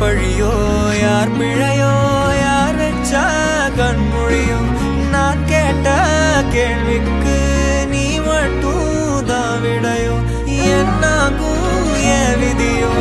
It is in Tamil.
பழியோ யார் பிழையோ யார் வச்சா கண்மொழியோ நான் கேட்ட கேள்விக்கு நீ மட்டும் தான் விடையோ. என்னாகும் என் விதியோ?